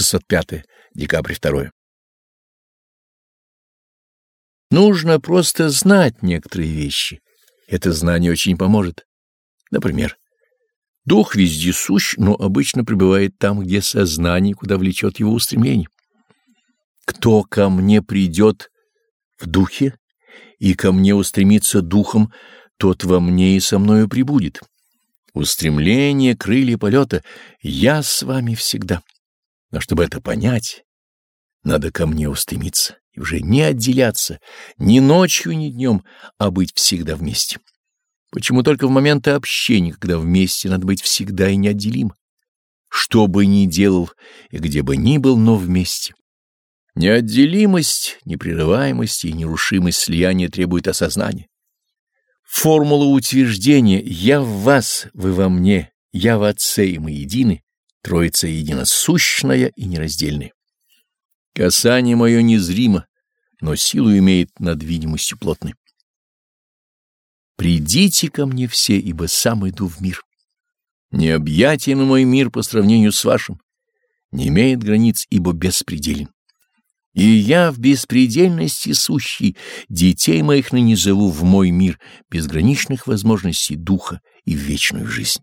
605 декабрь 2 Нужно просто знать некоторые вещи. Это знание очень поможет. Например, дух вездесущ, но обычно пребывает там, где сознание, куда влечет его устремление. Кто ко мне придет в духе и ко мне устремится духом, тот во мне и со мною прибудет. Устремление, крылья полета — я с вами всегда. Но чтобы это понять, надо ко мне устремиться и уже не отделяться ни ночью, ни днем, а быть всегда вместе. Почему только в моменты общения, когда вместе надо быть всегда и неотделимо? Что бы ни делал и где бы ни был, но вместе. Неотделимость, непрерываемость и нерушимость слияния требует осознания. Формула утверждения «я в вас, вы во мне, я в Отце и мы едины» Троица единосущная и нераздельная. Касание мое незримо, но силу имеет над видимостью плотной. Придите ко мне все, ибо сам иду в мир. Необъятен мой мир по сравнению с вашим, не имеет границ, ибо беспределен. И я в беспредельности сущий детей моих ныне зову в мой мир безграничных возможностей духа и в вечную жизнь.